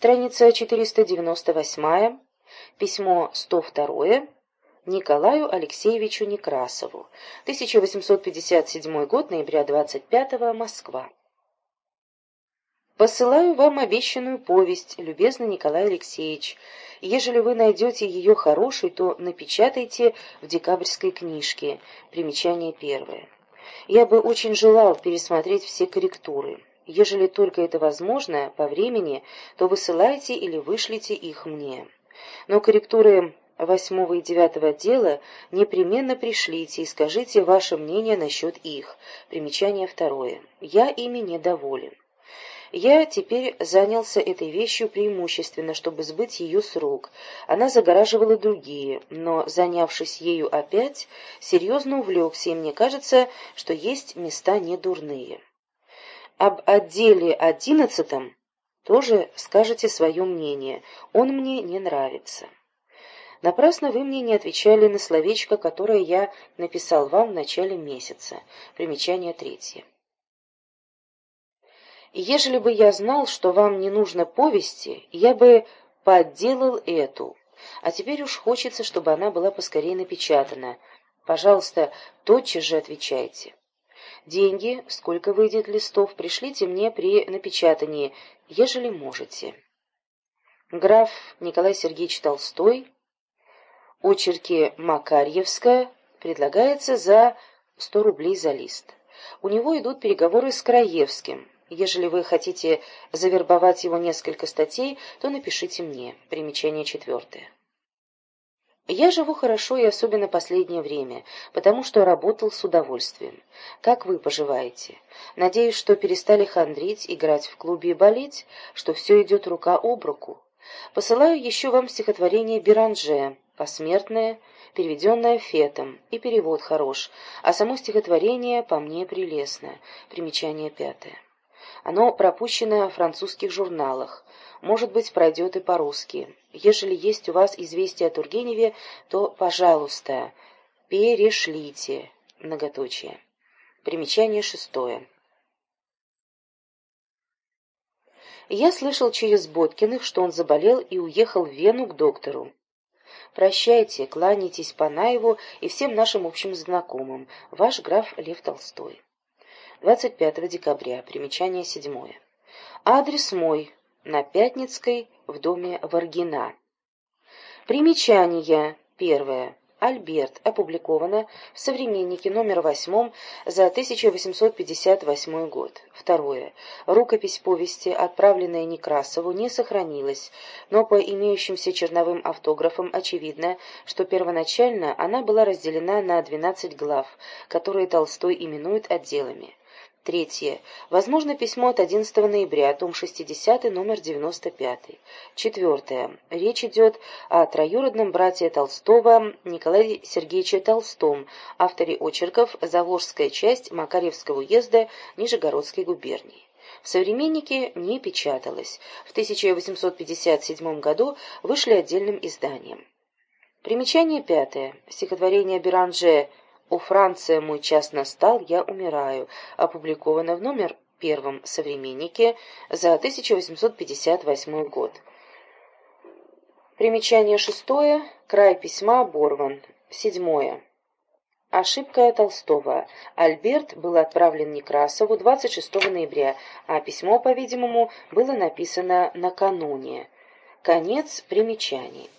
Страница 498, письмо 102 Николаю Алексеевичу Некрасову, 1857 год, ноября 25 Москва. Посылаю вам обещанную повесть, любезный Николай Алексеевич. Ежели вы найдете ее хорошей, то напечатайте в декабрьской книжке. Примечание первое. Я бы очень желал пересмотреть все корректуры. Ежели только это возможно, по времени, то высылайте или вышлите их мне. Но корректуры восьмого и девятого отдела непременно пришлите и скажите ваше мнение насчет их. Примечание второе. Я ими недоволен. Я теперь занялся этой вещью преимущественно, чтобы сбыть ее с рук. Она загораживала другие, но, занявшись ею опять, серьезно увлекся, и мне кажется, что есть места недурные. Об отделе одиннадцатом тоже скажете свое мнение. Он мне не нравится. Напрасно вы мне не отвечали на словечко, которое я написал вам в начале месяца. Примечание третье. Ежели бы я знал, что вам не нужно повести, я бы подделал эту. А теперь уж хочется, чтобы она была поскорее напечатана. Пожалуйста, тотчас же отвечайте. Деньги, сколько выйдет листов, пришлите мне при напечатании, ежели можете. Граф Николай Сергеевич Толстой, очерки Макарьевская, предлагается за сто рублей за лист. У него идут переговоры с Краевским. Ежели вы хотите завербовать его несколько статей, то напишите мне. Примечание четвертое. Я живу хорошо и особенно последнее время, потому что работал с удовольствием. Как вы поживаете? Надеюсь, что перестали хандрить, играть в клубе и болеть, что все идет рука об руку. Посылаю еще вам стихотворение Биранже, посмертное, переведенное Фетом, и перевод хорош, а само стихотворение по мне прелестное. Примечание пятое. Оно пропущено в французских журналах. Может быть, пройдет и по-русски. Ежели есть у вас известие о Тургеневе, то, пожалуйста, перешлите. Многоточие. Примечание шестое. Я слышал через Боткиных, что он заболел и уехал в Вену к доктору. Прощайте, кланяйтесь Панаеву и всем нашим общим знакомым. Ваш граф Лев Толстой. 25 декабря. Примечание седьмое. Адрес мой. На Пятницкой, в доме Варгина. Примечание. Первое. Альберт. Опубликовано в «Современнике» номер восьмом за 1858 год. Второе. Рукопись повести, отправленная Некрасову, не сохранилась, но по имеющимся черновым автографам очевидно, что первоначально она была разделена на 12 глав, которые Толстой именует отделами. Третье. Возможно, письмо от 11 ноября, том 60, номер 95. Четвертое. Речь идет о троюродном брате Толстого Николае Сергеевиче Толстом, авторе очерков «Заволжская часть Макаревского уезда Нижегородской губернии». В «Современнике» не печаталось. В 1857 году вышли отдельным изданием. Примечание пятое. Стихотворение Беранже «У Франция мой час настал, я умираю», опубликовано в номер первом «Современнике» за 1858 год. Примечание шестое. Край письма оборван. Седьмое. Ошибка Толстого. Альберт был отправлен Некрасову 26 ноября, а письмо, по-видимому, было написано накануне. Конец примечаний.